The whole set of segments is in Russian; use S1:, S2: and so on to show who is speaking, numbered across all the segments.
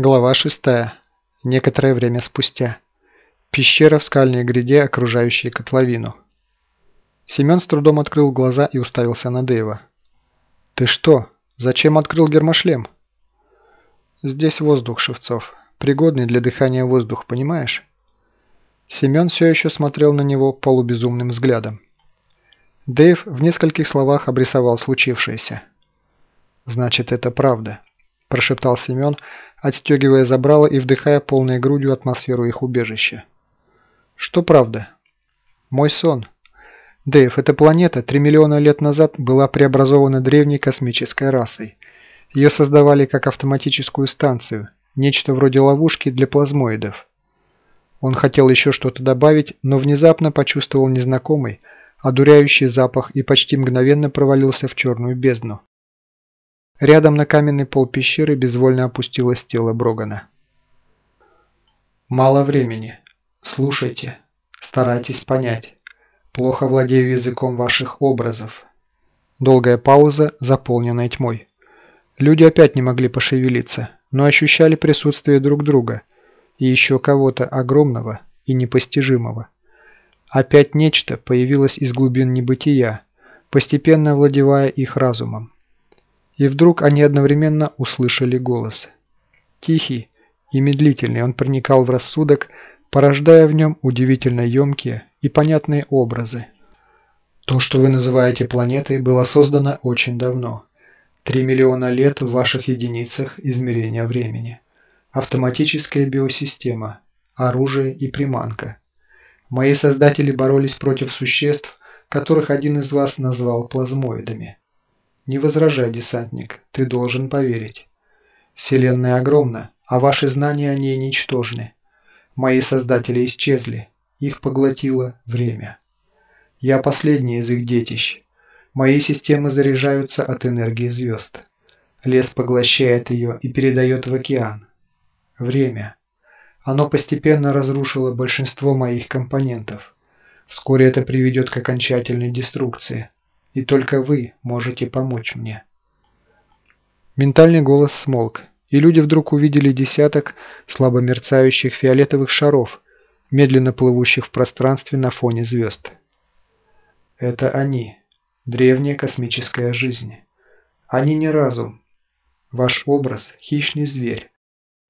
S1: Глава 6. Некоторое время спустя. Пещера в скальной гряде, окружающая котловину. Семен с трудом открыл глаза и уставился на Дэйва. «Ты что? Зачем открыл гермошлем?» «Здесь воздух, Шевцов. Пригодный для дыхания воздух, понимаешь?» Семен все еще смотрел на него полубезумным взглядом. Дэйв в нескольких словах обрисовал случившееся. «Значит, это правда», – прошептал Семен, отстегивая забрало и вдыхая полной грудью атмосферу их убежища. «Что правда?» «Мой сон. Дэйв, эта планета три миллиона лет назад была преобразована древней космической расой. Ее создавали как автоматическую станцию, нечто вроде ловушки для плазмоидов. Он хотел еще что-то добавить, но внезапно почувствовал незнакомый, одуряющий запах и почти мгновенно провалился в черную бездну. Рядом на каменный пол пещеры безвольно опустилось тело Брогана. «Мало времени. Слушайте. Старайтесь понять. Плохо владею языком ваших образов». Долгая пауза, заполненная тьмой. Люди опять не могли пошевелиться, но ощущали присутствие друг друга и еще кого-то огромного и непостижимого. Опять нечто появилось из глубин небытия, постепенно овладевая их разумом. И вдруг они одновременно услышали голос. Тихий и медлительный он проникал в рассудок, порождая в нем удивительно емкие и понятные образы. То, что вы называете планетой, было создано очень давно. Три миллиона лет в ваших единицах измерения времени. Автоматическая биосистема, оружие и приманка. Мои создатели боролись против существ, которых один из вас назвал плазмоидами. Не возражай, десантник, ты должен поверить. Вселенная огромна, а ваши знания о ней ничтожны. Мои создатели исчезли, их поглотило время. Я последний из их детищ. Мои системы заряжаются от энергии звезд. Лес поглощает ее и передает в океан. Время. Оно постепенно разрушило большинство моих компонентов. Вскоре это приведет к окончательной деструкции и только вы можете помочь мне». Ментальный голос смолк, и люди вдруг увидели десяток слабо мерцающих фиолетовых шаров, медленно плывущих в пространстве на фоне звезд. Это они, древняя космическая жизнь. Они не разум. Ваш образ – хищный зверь.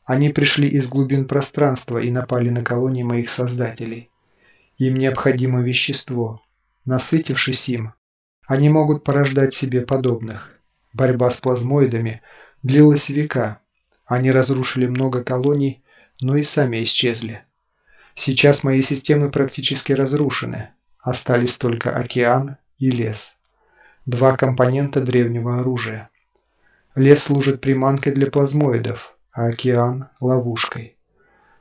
S1: Они пришли из глубин пространства и напали на колонии моих создателей. Им необходимо вещество. Насытившись им, они могут порождать себе подобных. Борьба с плазмоидами длилась века. Они разрушили много колоний, но и сами исчезли. Сейчас мои системы практически разрушены. Остались только океан и лес. Два компонента древнего оружия. Лес служит приманкой для плазмоидов, а океан – ловушкой.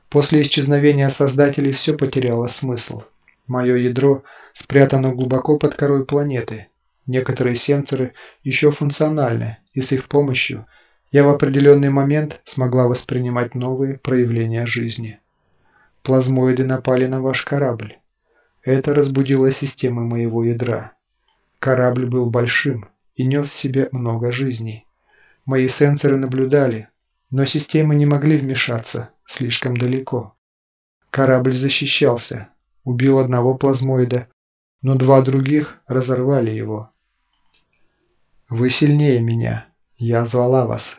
S1: После исчезновения создателей все потеряло смысл. Мое ядро спрятано глубоко под корой планеты – Некоторые сенсоры еще функциональны, и с их помощью я в определенный момент смогла воспринимать новые проявления жизни. Плазмоиды напали на ваш корабль. Это разбудило системы моего ядра. Корабль был большим и нес в себе много жизней. Мои сенсоры наблюдали, но системы не могли вмешаться слишком далеко. Корабль защищался, убил одного плазмоида, но два других разорвали его. Вы сильнее меня. Я звала вас.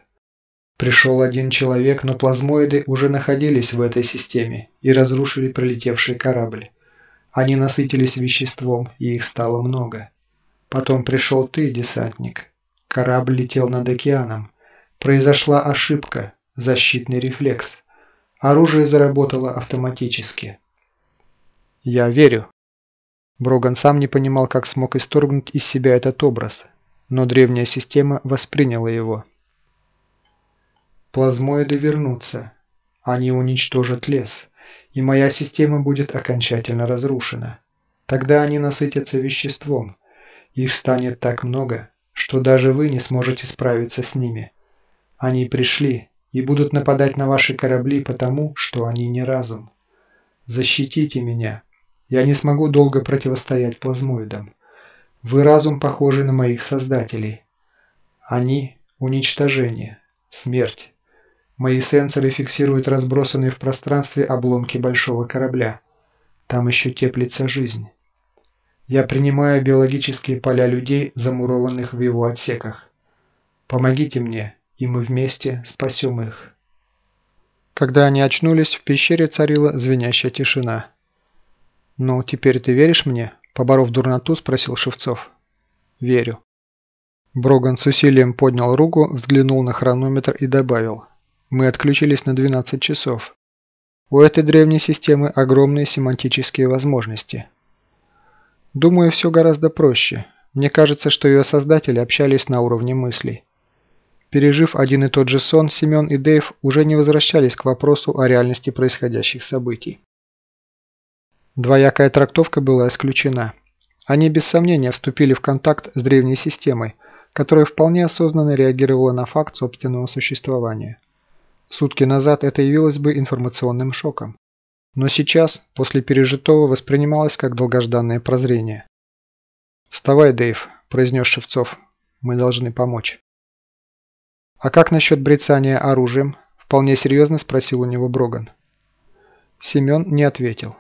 S1: Пришел один человек, но плазмоиды уже находились в этой системе и разрушили пролетевший корабль. Они насытились веществом, и их стало много. Потом пришел ты, десантник. Корабль летел над океаном. Произошла ошибка, защитный рефлекс. Оружие заработало автоматически. Я верю. Броган сам не понимал, как смог исторгнуть из себя этот образ, но древняя система восприняла его. Плазмоиды вернутся. Они уничтожат лес, и моя система будет окончательно разрушена. Тогда они насытятся веществом. Их станет так много, что даже вы не сможете справиться с ними. Они пришли и будут нападать на ваши корабли потому, что они не разум. Защитите меня. Я не смогу долго противостоять плазмоидам. Вы разум похожий на моих создателей. Они – уничтожение, смерть. Мои сенсоры фиксируют разбросанные в пространстве обломки большого корабля. Там еще теплится жизнь. Я принимаю биологические поля людей, замурованных в его отсеках. Помогите мне, и мы вместе спасем их. Когда они очнулись, в пещере царила звенящая тишина. «Ну, теперь ты веришь мне?» – поборов дурноту, спросил Шевцов. «Верю». Броган с усилием поднял руку, взглянул на хронометр и добавил. «Мы отключились на 12 часов. У этой древней системы огромные семантические возможности». Думаю, все гораздо проще. Мне кажется, что ее создатели общались на уровне мыслей. Пережив один и тот же сон, Семен и Дэйв уже не возвращались к вопросу о реальности происходящих событий. Двоякая трактовка была исключена. Они без сомнения вступили в контакт с древней системой, которая вполне осознанно реагировала на факт собственного существования. Сутки назад это явилось бы информационным шоком. Но сейчас, после пережитого, воспринималось как долгожданное прозрение. «Вставай, Дэйв», – произнес Шевцов. «Мы должны помочь». «А как насчет брецания оружием?» – вполне серьезно спросил у него Броган. Семен не ответил.